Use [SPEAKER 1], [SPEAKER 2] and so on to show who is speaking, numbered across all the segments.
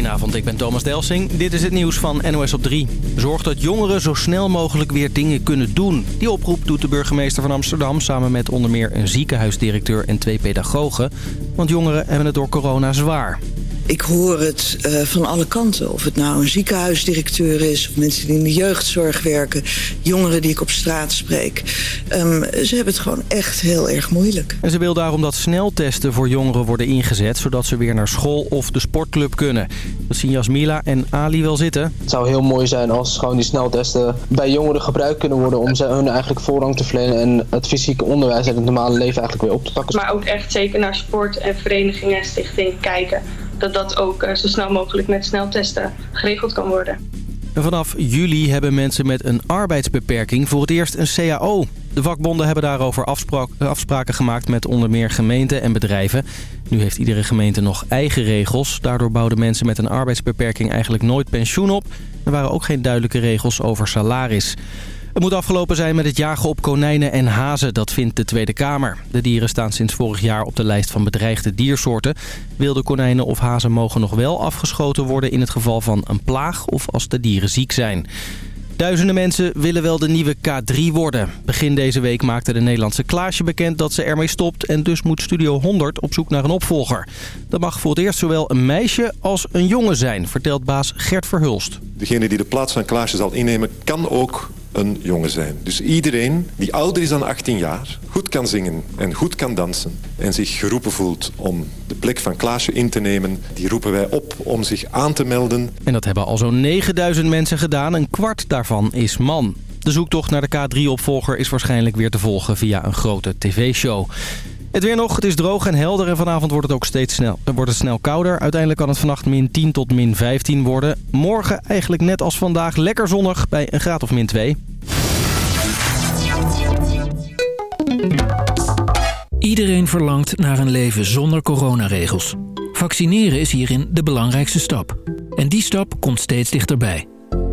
[SPEAKER 1] Goedenavond, ik ben Thomas Delsing. Dit is het nieuws van NOS op 3. Zorg dat jongeren zo snel mogelijk weer dingen kunnen doen. Die oproep doet de burgemeester van Amsterdam... samen met onder meer een ziekenhuisdirecteur en twee pedagogen. Want jongeren hebben het door corona zwaar.
[SPEAKER 2] Ik hoor het uh, van alle kanten. Of het nou een ziekenhuisdirecteur is... of mensen die in de jeugdzorg werken... jongeren die ik op straat spreek. Um, ze hebben het gewoon echt heel erg moeilijk.
[SPEAKER 1] En ze wil daarom dat sneltesten voor jongeren worden ingezet... zodat ze weer naar school of de sportclub kunnen. Dat zien Jasmila en Ali wel zitten.
[SPEAKER 3] Het zou heel mooi zijn als gewoon die sneltesten... bij jongeren gebruikt kunnen worden... om ze hun eigenlijk voorrang te verlenen... en het fysieke onderwijs en het normale leven eigenlijk weer op te pakken.
[SPEAKER 4] Maar ook echt zeker naar sport en verenigingen en stichtingen kijken dat dat ook eh, zo snel mogelijk met sneltesten geregeld kan worden.
[SPEAKER 1] vanaf juli hebben mensen met een arbeidsbeperking voor het eerst een CAO. De vakbonden hebben daarover afspraken gemaakt met onder meer gemeenten en bedrijven. Nu heeft iedere gemeente nog eigen regels. Daardoor bouwden mensen met een arbeidsbeperking eigenlijk nooit pensioen op. Er waren ook geen duidelijke regels over salaris. Het moet afgelopen zijn met het jagen op konijnen en hazen, dat vindt de Tweede Kamer. De dieren staan sinds vorig jaar op de lijst van bedreigde diersoorten. Wilde konijnen of hazen mogen nog wel afgeschoten worden in het geval van een plaag of als de dieren ziek zijn. Duizenden mensen willen wel de nieuwe K3 worden. Begin deze week maakte de Nederlandse Klaasje bekend dat ze ermee stopt... en dus moet Studio 100 op zoek naar een opvolger. Dat mag voor het eerst zowel een meisje als een jongen zijn, vertelt baas Gert Verhulst.
[SPEAKER 5] Degene die de plaats van Klaasje zal innemen kan ook een jongen zijn. Dus iedereen die ouder is dan 18 jaar, goed kan zingen en goed kan dansen... en zich geroepen voelt om de plek van Klaasje in te nemen... die roepen wij op om zich aan te melden.
[SPEAKER 1] En dat hebben al zo'n 9000 mensen gedaan. Een kwart daarvan is man. De zoektocht naar de K3-opvolger is waarschijnlijk weer te volgen via een grote tv-show. Het weer nog, het is droog en helder en vanavond wordt het ook steeds snel, wordt het snel kouder. Uiteindelijk kan het vannacht min 10 tot min 15 worden. Morgen eigenlijk net als vandaag lekker zonnig bij een graad of min 2.
[SPEAKER 6] Iedereen verlangt naar een leven zonder coronaregels. Vaccineren is hierin de belangrijkste stap. En die stap komt steeds dichterbij.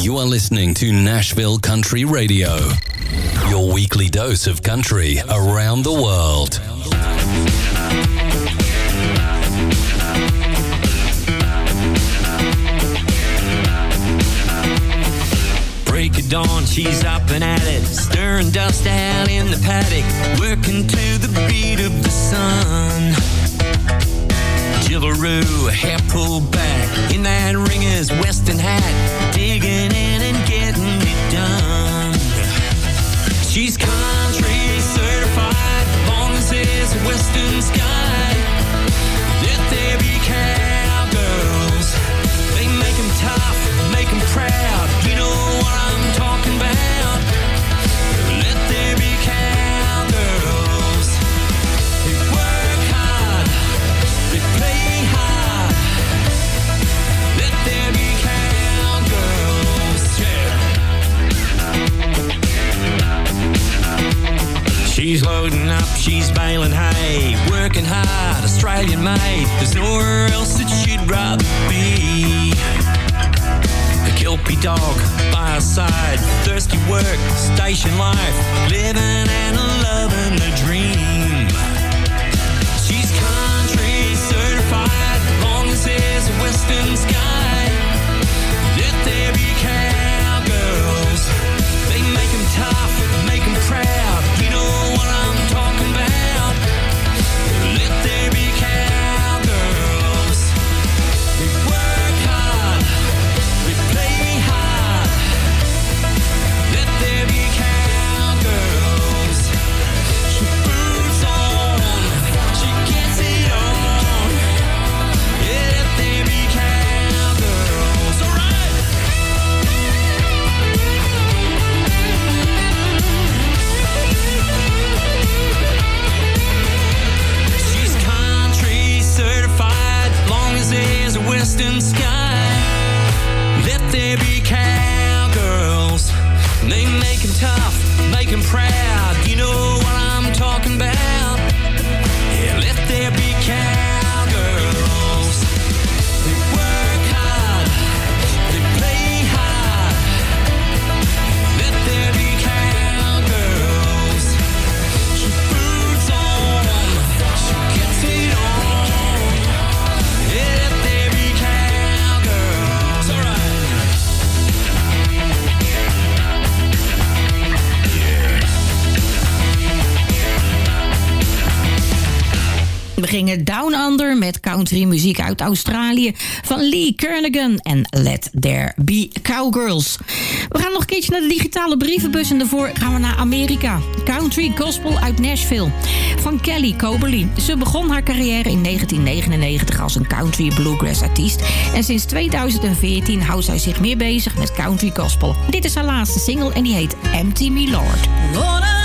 [SPEAKER 7] You are listening to Nashville Country Radio. Your weekly dose of country around the world.
[SPEAKER 8] Break of dawn, she's up and at it, stirring dust out in the paddock, working to the beat of the sun. Jivaroo, hair pulled back in that ringer's western hat, digging in and getting it done. She's country certified, long as there's a western sky. Let there be cowgirls. She's baling hay, working hard, Australian made. There's nowhere else that she'd rather be. A Kelpie dog by her side, thirsty work, station life, living and loving the dream. She's country certified, long as there's a western sky. Let there be cowgirls. They make 'em tough, make 'em proud. Be cowgirls. They
[SPEAKER 9] make 'em tough, make 'em proud. You know
[SPEAKER 10] gingen Down Under met country muziek uit Australië van Lee Kernigan en Let There Be Cowgirls. We gaan nog een keertje naar de digitale brievenbus en daarvoor gaan we naar Amerika. Country Gospel uit Nashville van Kelly Coberly. Ze begon haar carrière in 1999 als een country bluegrass artiest en sinds 2014 houdt zij zich meer bezig met country gospel. Dit is haar laatste single en die heet Empty Me Lord.
[SPEAKER 11] Lord,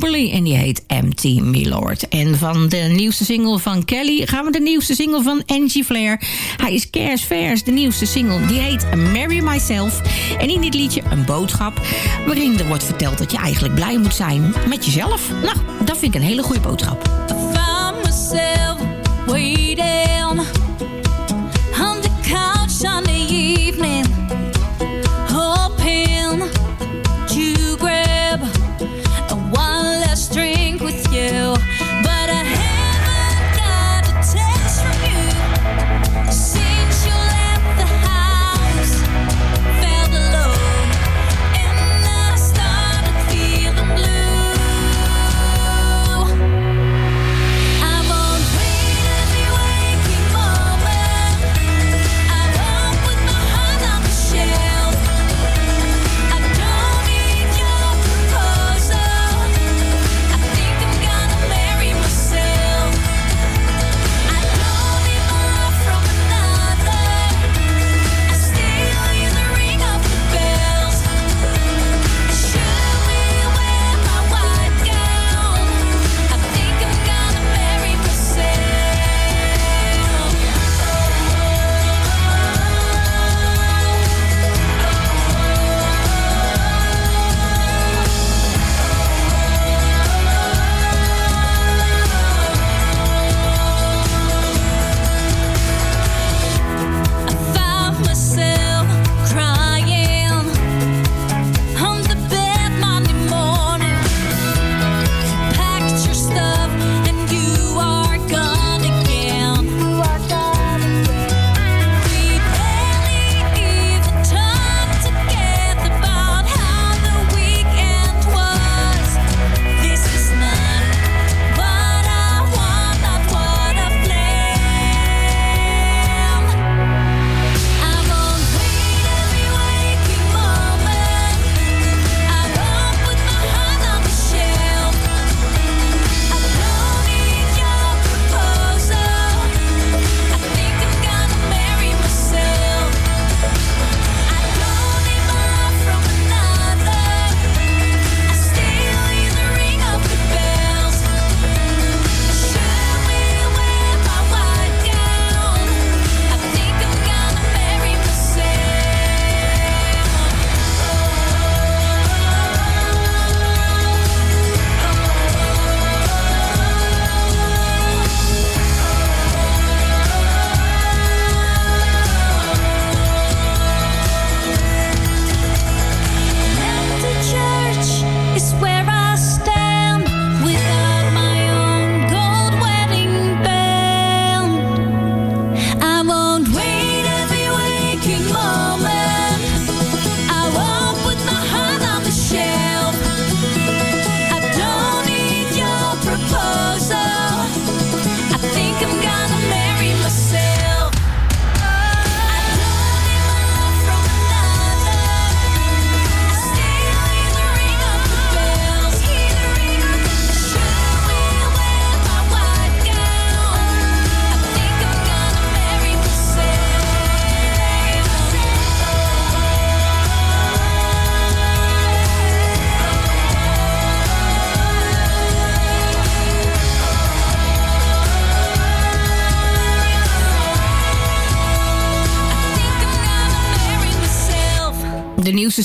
[SPEAKER 10] En die heet Empty Me Lord. En van de nieuwste single van Kelly gaan we de nieuwste single van Angie Flair. Hij is kerstvers, de nieuwste single. Die heet Marry Myself. En in dit liedje een boodschap waarin er wordt verteld dat je eigenlijk blij moet zijn met jezelf. Nou, dat vind ik een hele goede boodschap.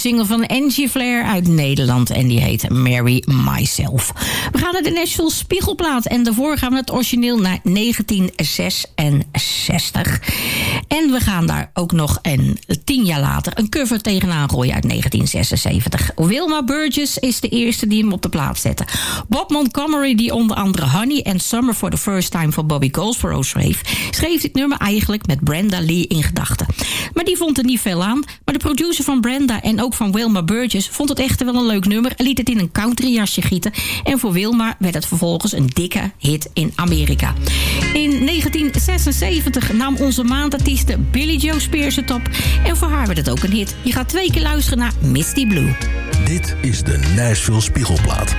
[SPEAKER 10] Single van Angie Flair uit Nederland. En die heet Marry Myself. We gaan naar de National Spiegelplaat. En daarvoor gaan we het origineel naar 1966. En we gaan daar ook nog een, tien jaar later een cover tegenaan gooien uit 1976. Wilma Burgess is de eerste die hem op de plaat zette. Bob Montgomery, die onder andere Honey and Summer for the First Time voor Bobby Goldsboro schreef... schreef dit nummer eigenlijk met Brenda Lee in gedachten. Maar die vond er niet veel aan. Maar de producer van Brenda en ook van Wilma Burgess vond het echter wel een leuk nummer... liet het in een countryjasje gieten. En voor Wilma werd het vervolgens een dikke hit in Amerika. In 1976 nam onze maandartieste Billy Joe Spears het op. En voor haar werd het ook een hit. Je gaat twee keer luisteren naar Misty Blue.
[SPEAKER 11] Dit is de Nashville Spiegelplaat.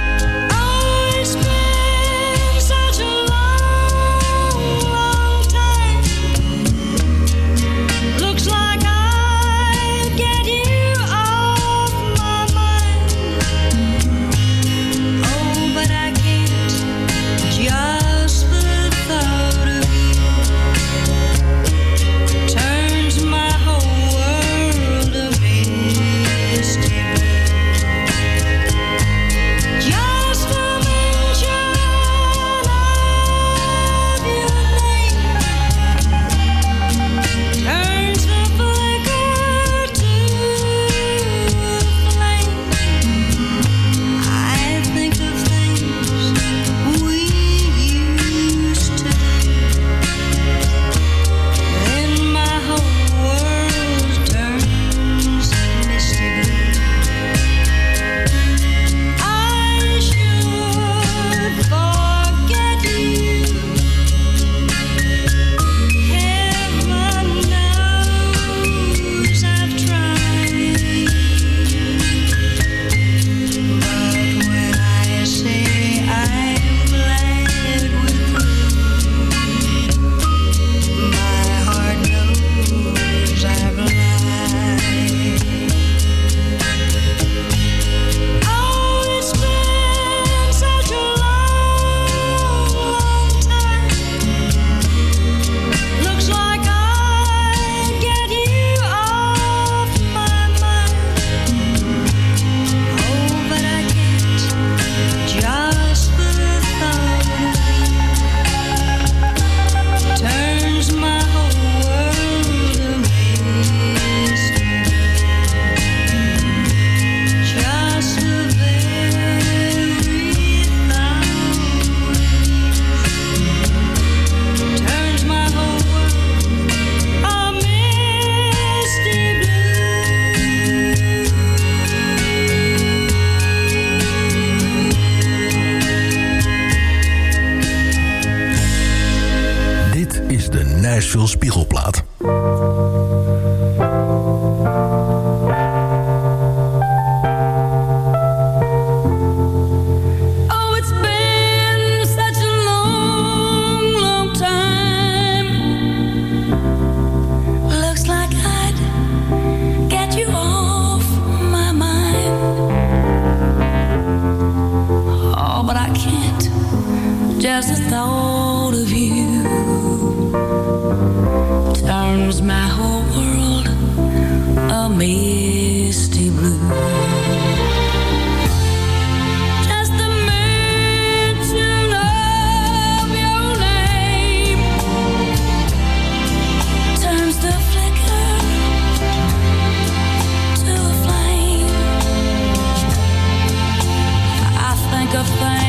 [SPEAKER 12] a
[SPEAKER 10] fire.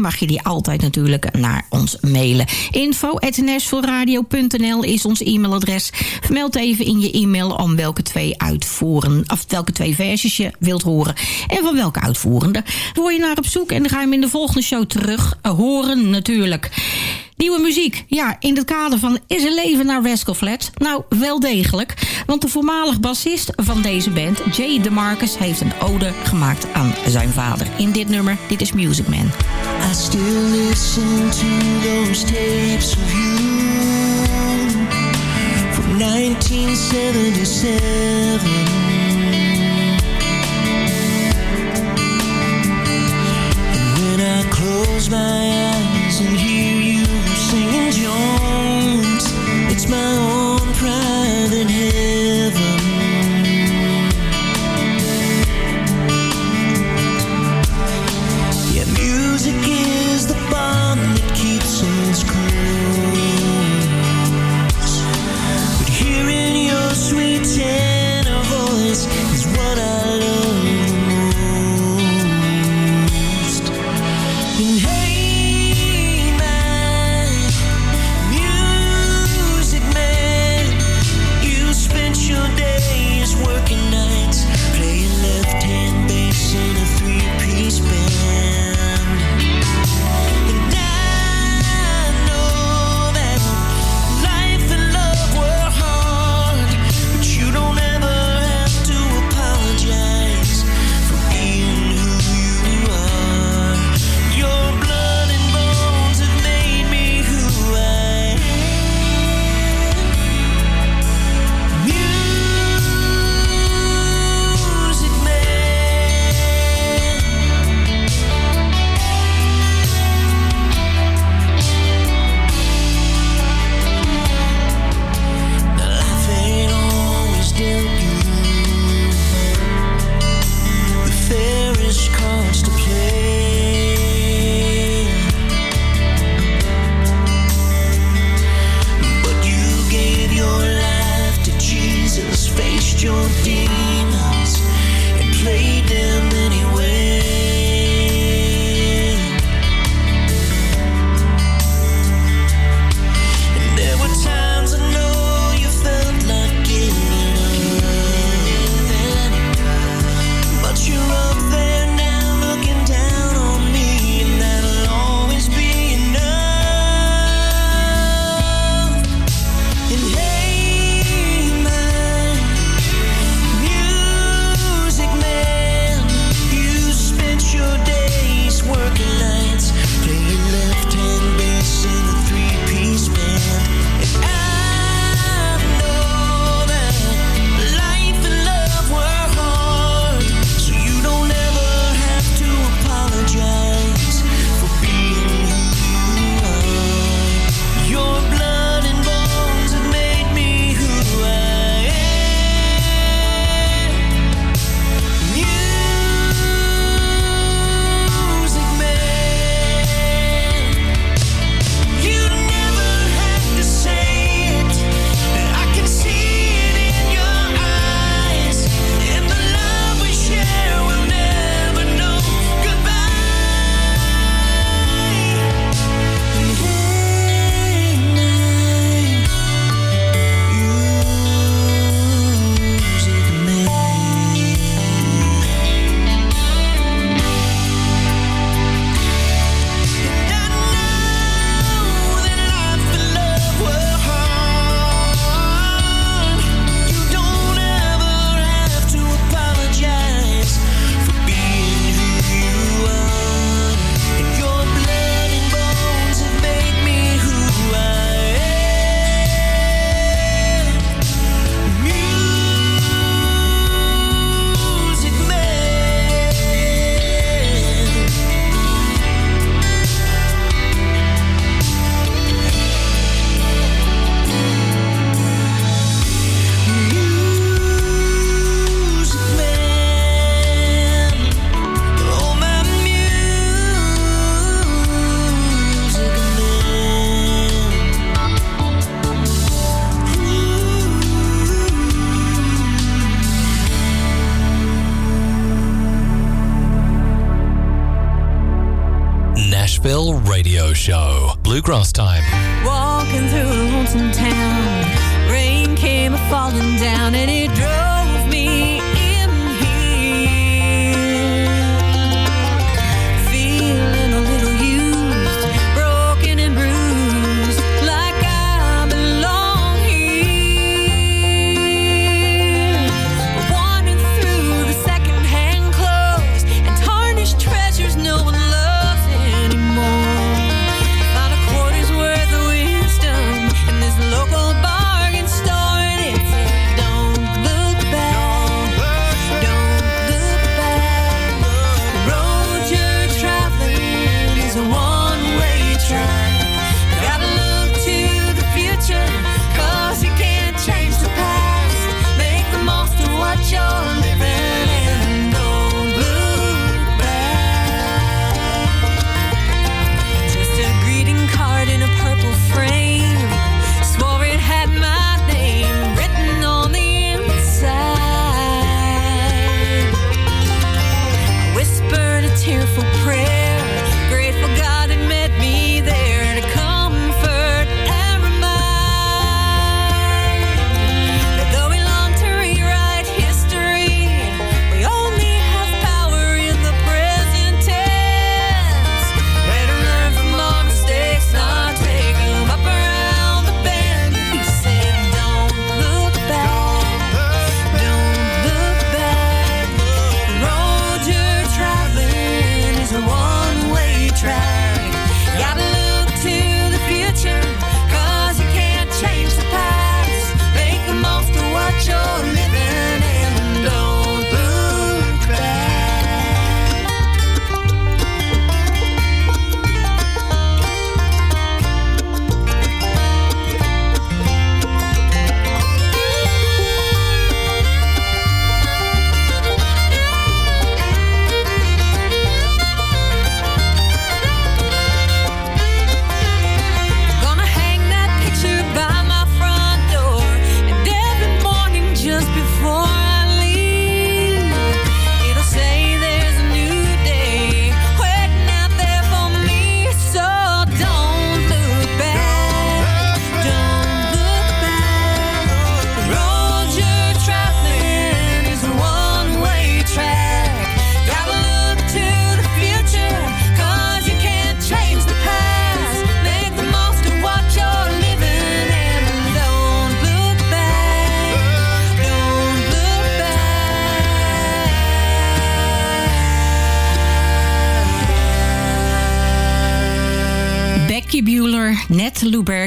[SPEAKER 10] Mag je die altijd natuurlijk naar ons mailen. Info is ons e-mailadres. Vermeld even in je e-mail om welke twee uitvoeren, of welke twee versies je wilt horen. En van welke uitvoerende. Word je naar op zoek en dan ga je hem in de volgende show terug horen natuurlijk. Nieuwe muziek. Ja, in het kader van Is er leven naar Rascal Flats? Nou, wel degelijk. Want de voormalig bassist van deze band, Jay DeMarcus... heeft een ode gemaakt aan zijn vader. In dit nummer, dit is Music Man.
[SPEAKER 8] I still listen to those tapes of you from 1977. And when I close my eyes and
[SPEAKER 11] não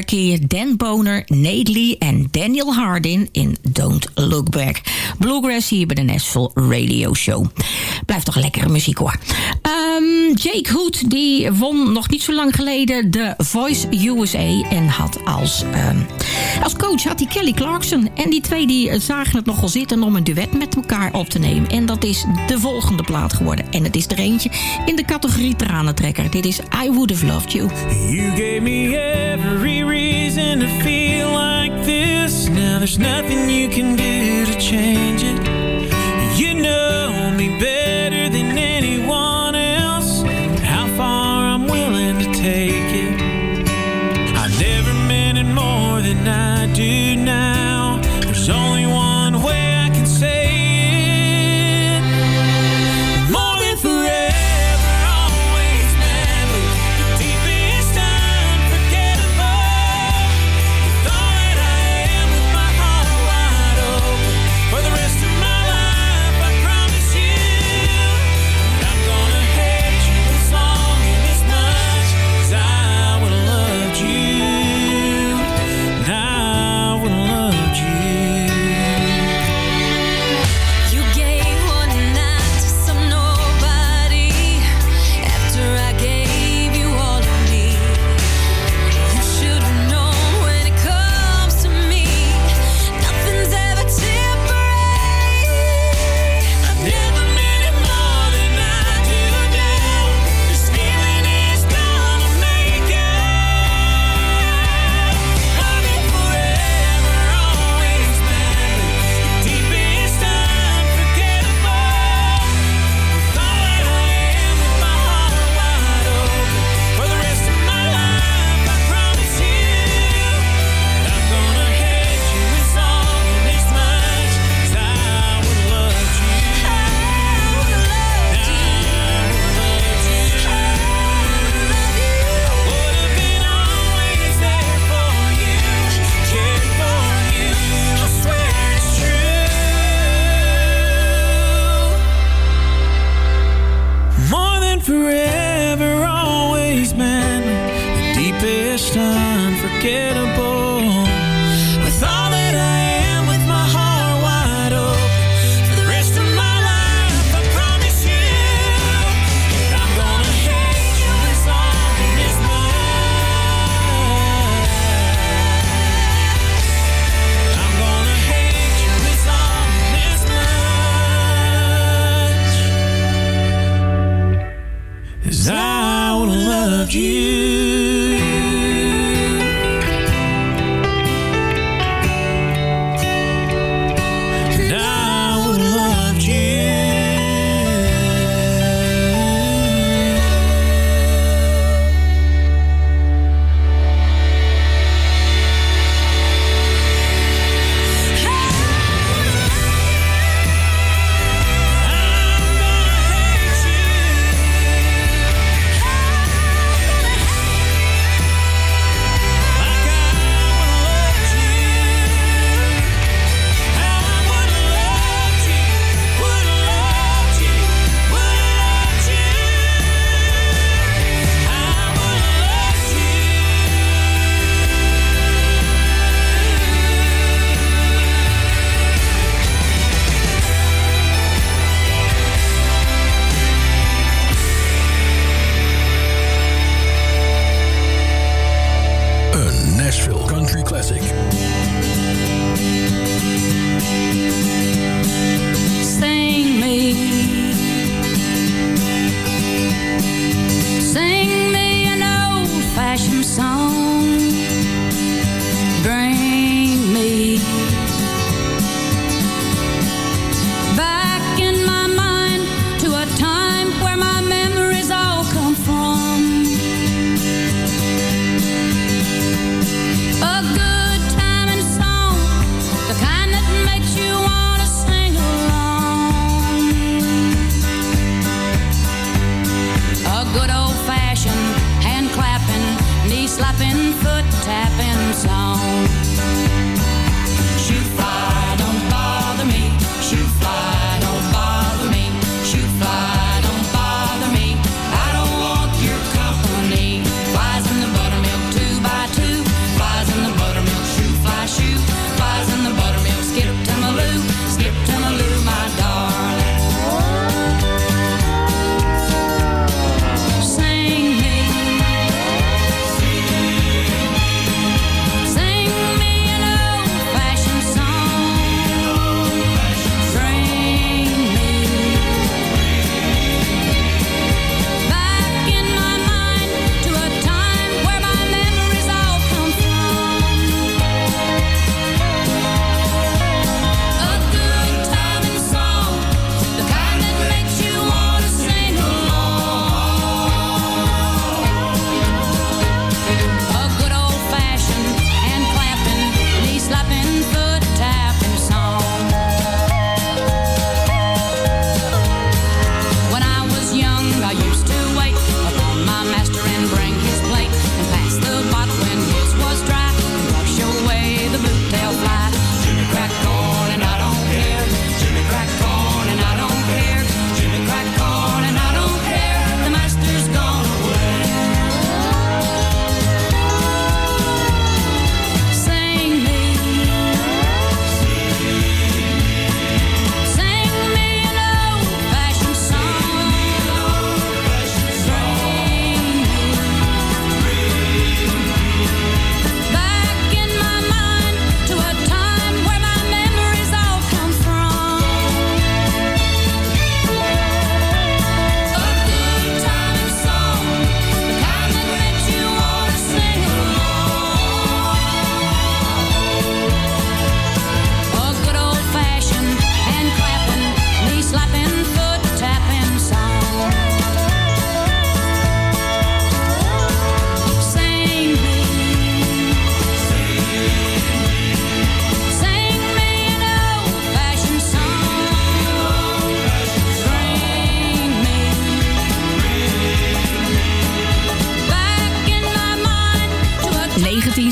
[SPEAKER 11] Dan Boner, Nate Lee en Daniel Hardin in Don't Look Back. Bluegrass hier bij de Nashville Radio Show. Blijft toch lekkere muziek hoor. Ehm, Jake Hood die won nog niet zo lang geleden de Voice USA en had als, ehm, als coach had hij Kelly Clarkson. En die twee die zagen het nogal zitten om een duet met elkaar op te nemen. En dat is de volgende plaat geworden. En het is er eentje in de categorie tranentrekker. Dit is I Would Have Loved You.
[SPEAKER 13] You gave me every reason to feel like this. Now there's nothing you can do to change it. You know me better than anyone.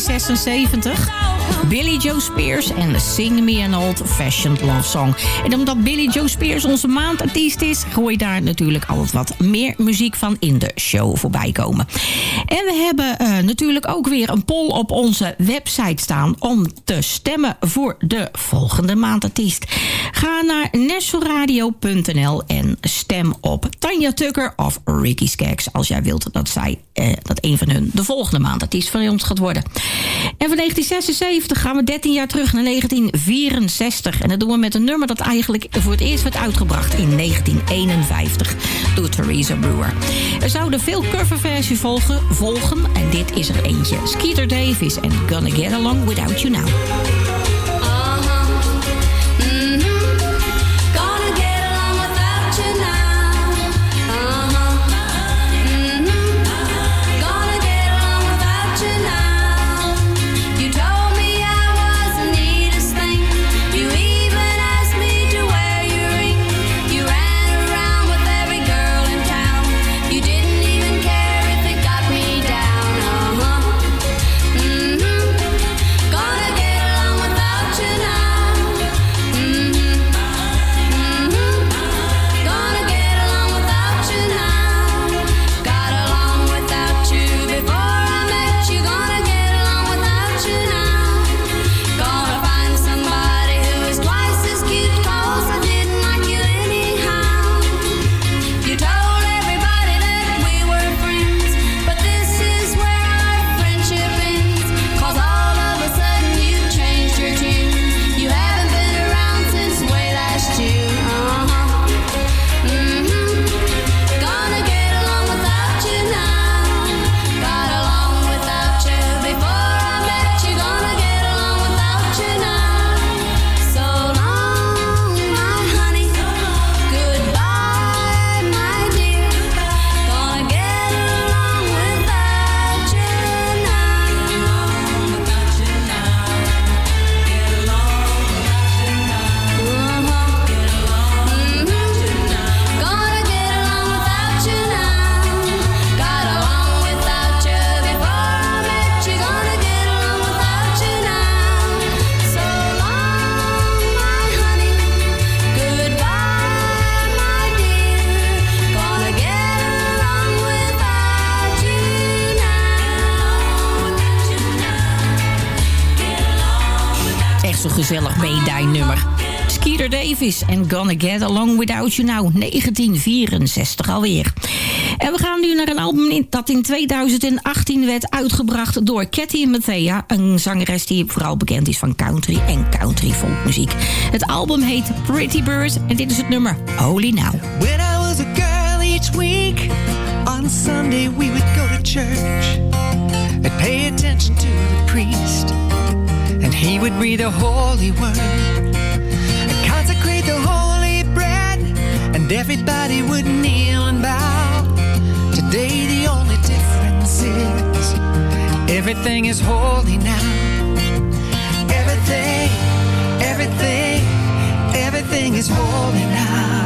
[SPEAKER 10] 1976. Billy Joe Spears en Sing Me an Old Fashioned Love Song. En omdat Billy Joe Spears onze maandartiest is... gooi daar natuurlijk altijd wat meer muziek van in de show voorbij komen. En we hebben eh, natuurlijk ook weer een poll op onze website staan... om te stemmen voor de volgende maandartiest. Ga naar nationalradio.nl en stem op Tanja Tucker of Ricky Skaggs... als jij wilt dat, zij, eh, dat een van hun de volgende maandartiest van ons gaat worden. En van 1976 gaan we 13 jaar terug naar 1964. En dat doen we met een nummer dat eigenlijk voor het eerst werd uitgebracht in 1951 door Theresa Brewer. Er zouden veel coverversies volgen, volgen en dit is er eentje. Skeeter Davis en
[SPEAKER 11] Gonna Get Along Without You Now. Gonna Get Along Without You Now,
[SPEAKER 10] 1964 alweer. En we gaan nu naar een album dat in 2018 werd uitgebracht door Cathy Mattea. Een zangeres die vooral bekend is van country en country folkmuziek. Het album heet Pretty Bird en dit is het nummer Holy Now.
[SPEAKER 14] When I was a girl each week, on Sunday we would go to church and pay attention to the priest. And he would read the holy word and everybody would kneel and bow. Today, the only difference is everything is holy now. Everything, everything, everything is holy now.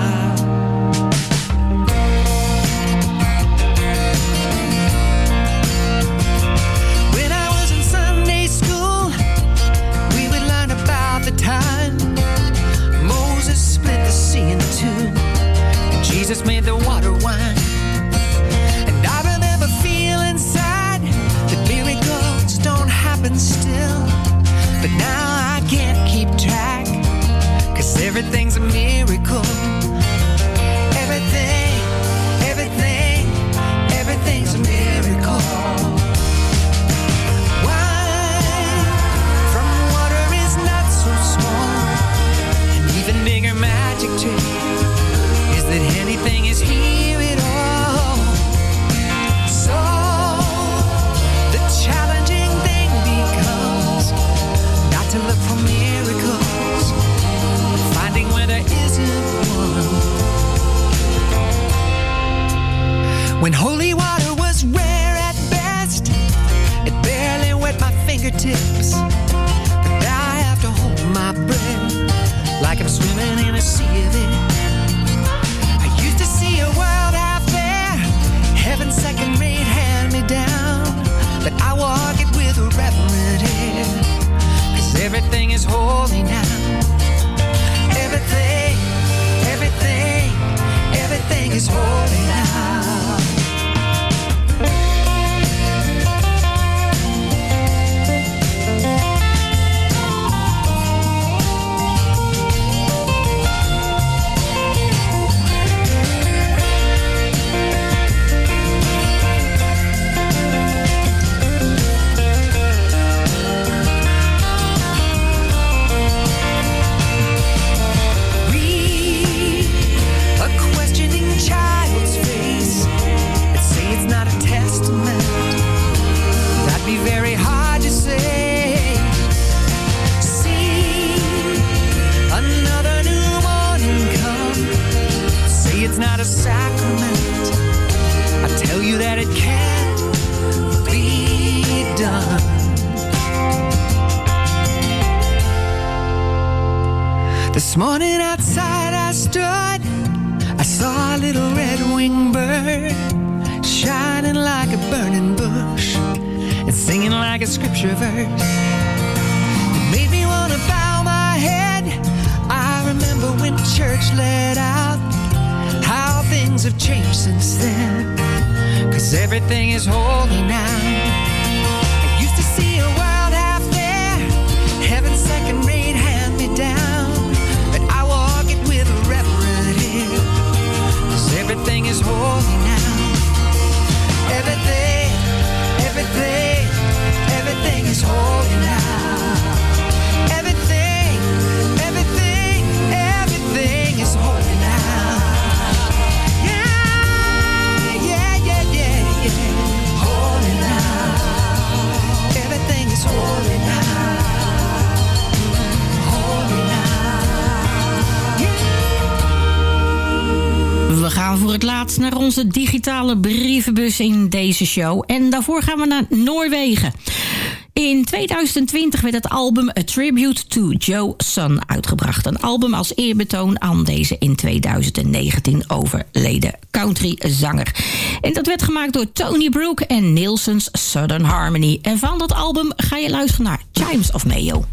[SPEAKER 15] lokale brievenbus in deze show. En daarvoor gaan we naar Noorwegen. In 2020 werd het album A Tribute to Joe Sun uitgebracht. Een album als eerbetoon aan deze in 2019 overleden countryzanger. En dat werd gemaakt door Tony Brook en Nielsen's Southern Harmony. En van dat album ga je luisteren naar Chimes of Mayo.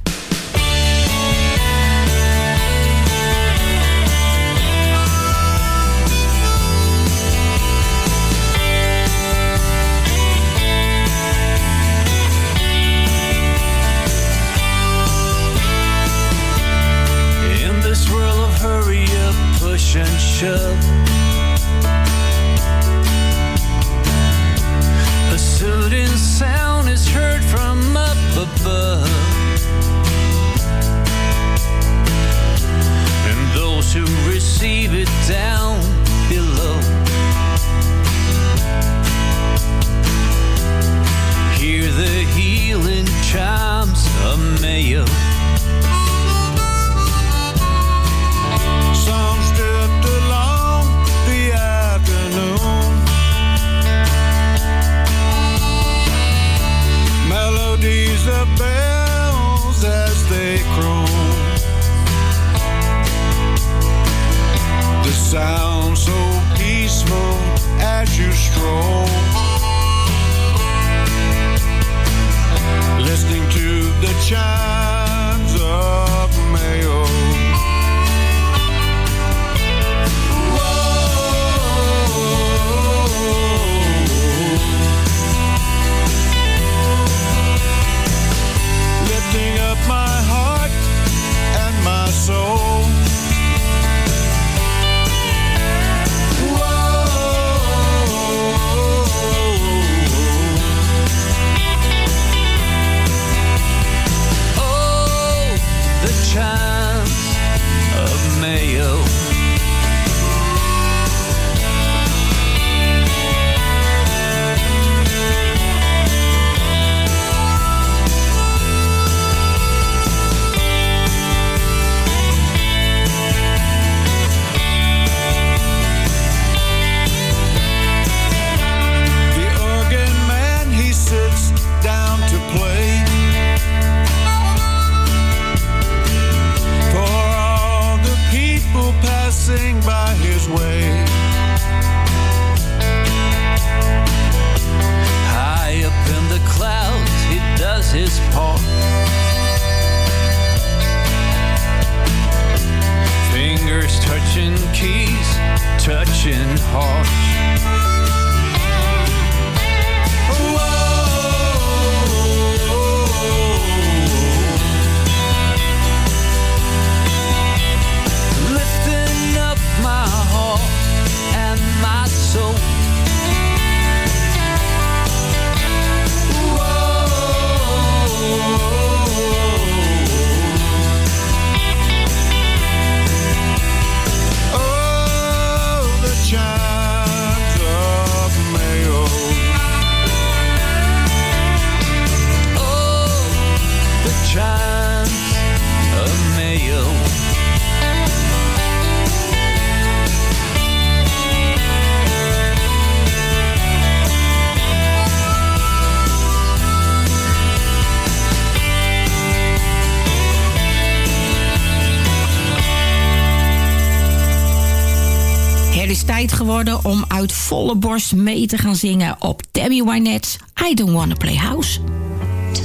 [SPEAKER 10] Het is tijd geworden om uit volle borst mee te gaan zingen op Tammy Wynette's I Don't Wanna Play House.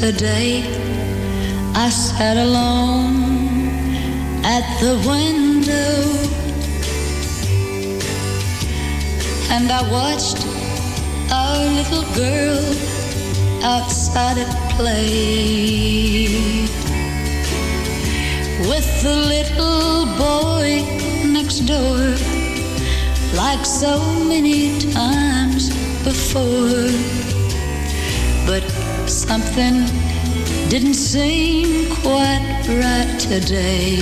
[SPEAKER 16] Today I sat alone at the window. And I watched our little girl outside at play. With the little boy next door like so many times before but something didn't seem quite right today.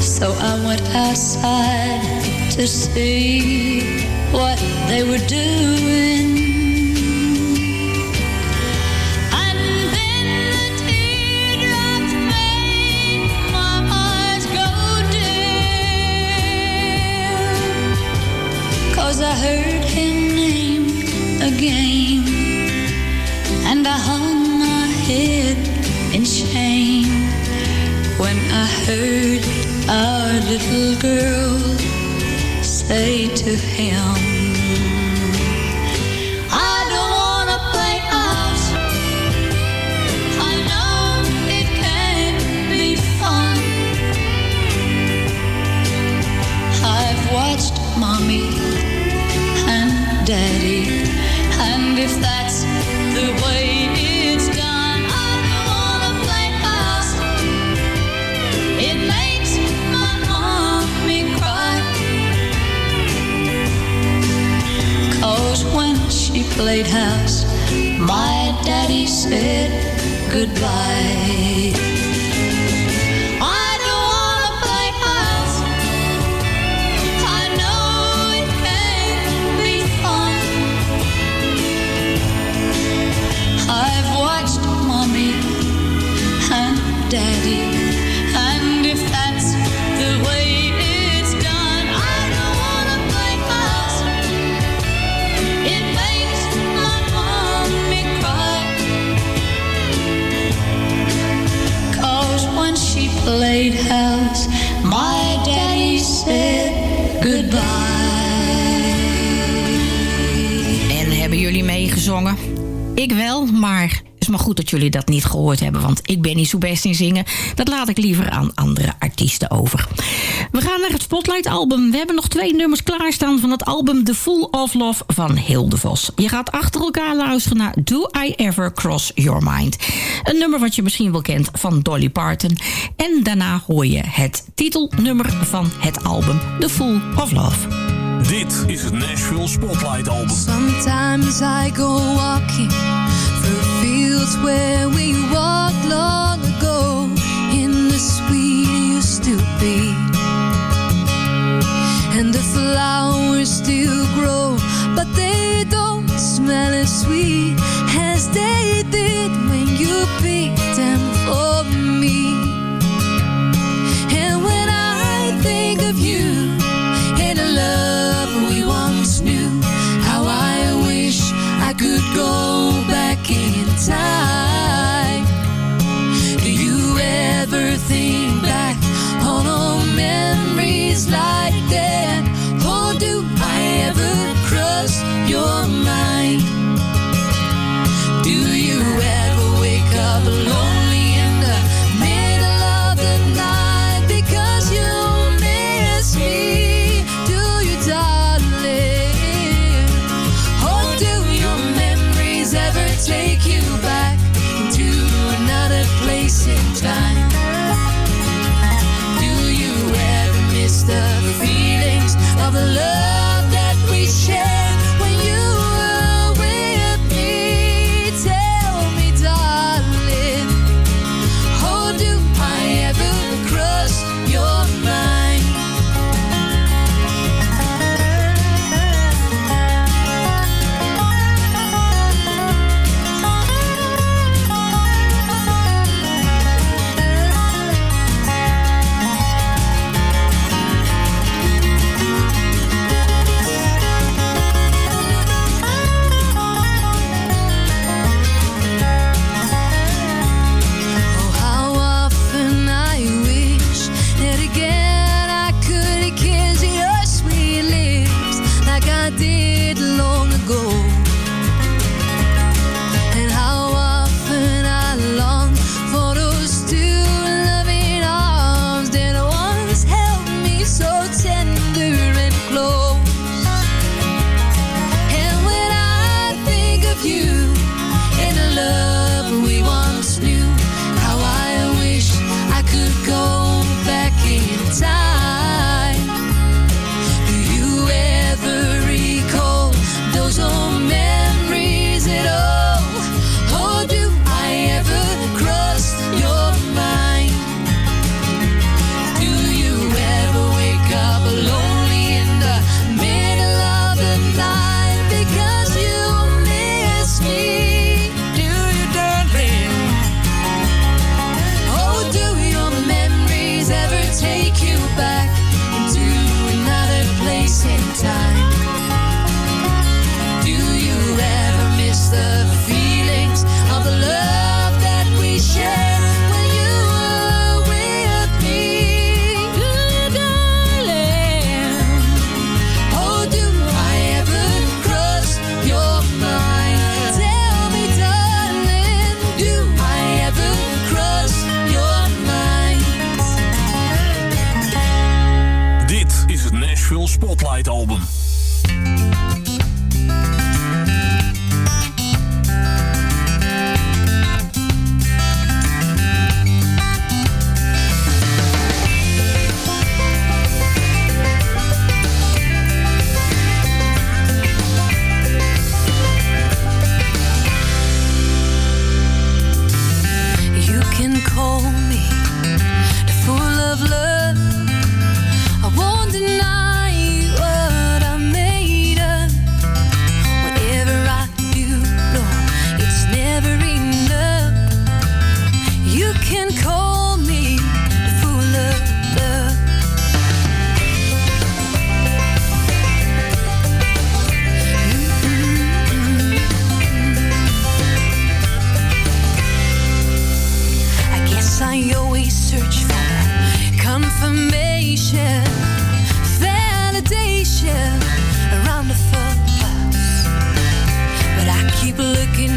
[SPEAKER 16] So I went outside to see what they were doing. I heard him name again. And I hung my head in shame when I heard our little girl say to him, playhouse, my daddy said goodbye.
[SPEAKER 10] Ik wel, maar is maar goed dat jullie dat niet gehoord hebben... want ik ben niet zo best in zingen. Dat laat ik liever aan andere artiesten over. We gaan naar het Spotlight-album. We hebben nog twee nummers klaarstaan van het album The Full of Love van Hilde Vos. Je gaat achter elkaar luisteren naar Do I Ever Cross Your Mind. Een nummer wat je misschien wel kent van Dolly Parton. En daarna hoor je het titelnummer van het album The Full of Love.
[SPEAKER 17] Dit is het Nashville Spotlight Album.
[SPEAKER 18] Sometimes I go walking through fields where we walked long ago in the sweet used to be. And the flowers still grow, but they don't smell as sweet as they did when you picked them for me. And when I think of you go back in time. affirmation, validation around. But I keep looking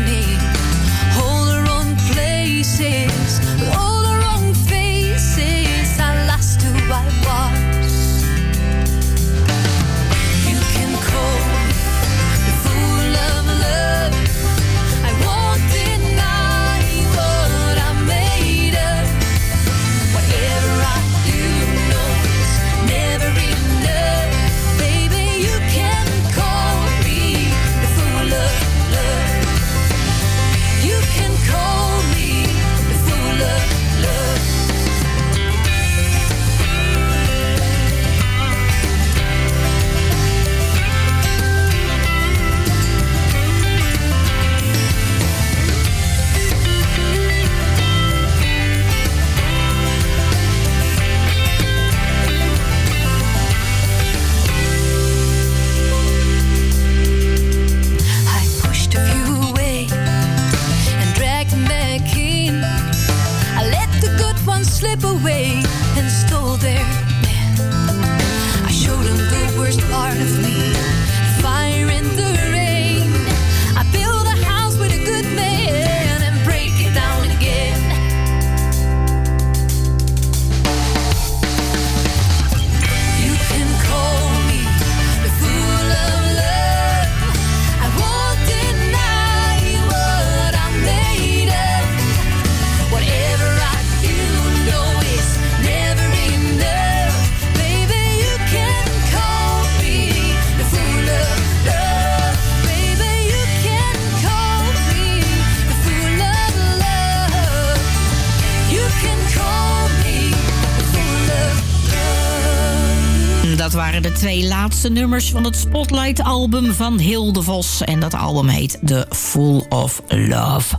[SPEAKER 10] waren de twee laatste nummers van het Spotlight-album van Hilde Vos. En dat album heet The Full of Love.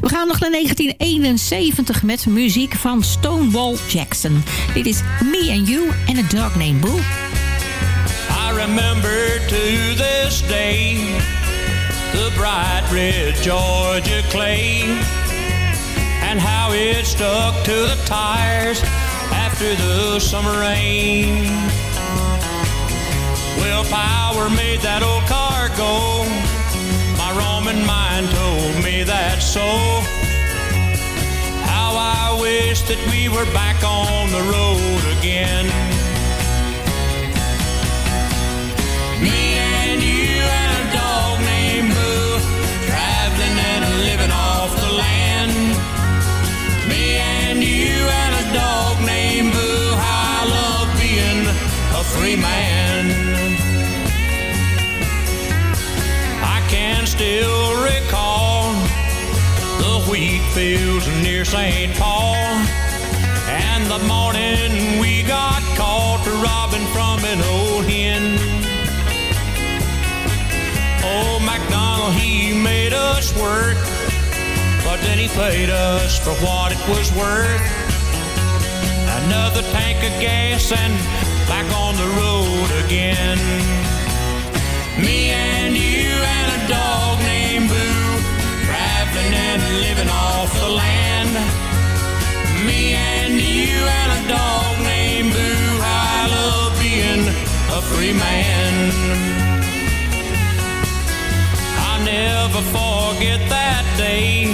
[SPEAKER 10] We gaan nog naar 1971 met muziek van Stonewall Jackson. Dit is Me and You and A Dog Named Boo.
[SPEAKER 9] I remember to this day The bright red Georgia clay And how it stuck to the tires after the summer rain. Willpower made that old car go. My Roman mind told me that so. How I wish that we were back on the road again. Me and you and a dog named Boo, traveling and living off the land. Me and you and a dog named Boo, how I love being a free man. Fields near St. Paul and the morning we got caught robbing from an old hen. Oh, MacDonald, he made us work, but then he paid us for what it was worth. Another tank of gas and back on the road again. Me and you and a dog named Boo, traveling and living off the land. Me and you and a dog named Boo, I love being a free man. I'll never forget that day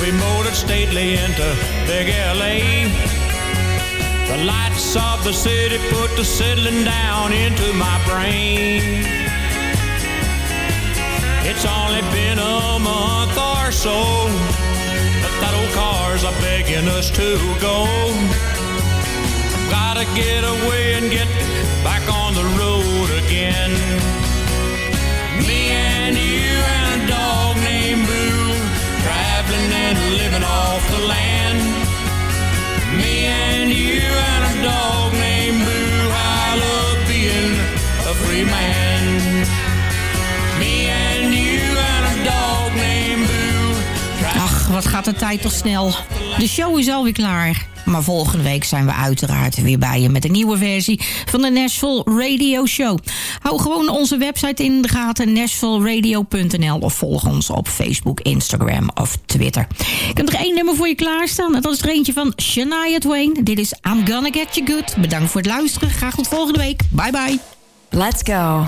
[SPEAKER 9] we motored stately into Big LA. The lights of the city put the settling down into my brain. It's only been a month or so, but that old car's are begging us to go. Gotta get away and get back on the road again. Me and you and a dog named Boo, traveling and living off the land. Me and you and a dog named Boo, I love being a free man.
[SPEAKER 10] Wat gaat de tijd toch snel. De show is alweer klaar. Maar volgende week zijn we uiteraard weer bij je met een nieuwe versie van de Nashville Radio Show. Hou gewoon onze website in de gaten, nashvilleradio.nl of volg ons op Facebook, Instagram of Twitter. Ik heb er één nummer voor je klaarstaan dat is er eentje van Shania Twain. Dit is I'm Gonna Get You Good. Bedankt voor het luisteren. Graag tot volgende week. Bye bye.
[SPEAKER 19] Let's go.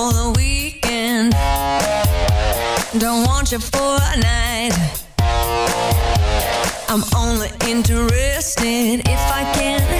[SPEAKER 11] For the weekend. Don't want you for a night. I'm only interested if I can